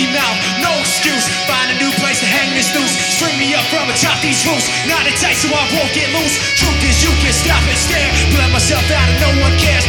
filthy mouth. No excuse. Find a new place to hang this noose. String me up from atop these roofs. Not a tight so I won't get loose. Truth is, you can stop and stare. Blend myself out and no one cares.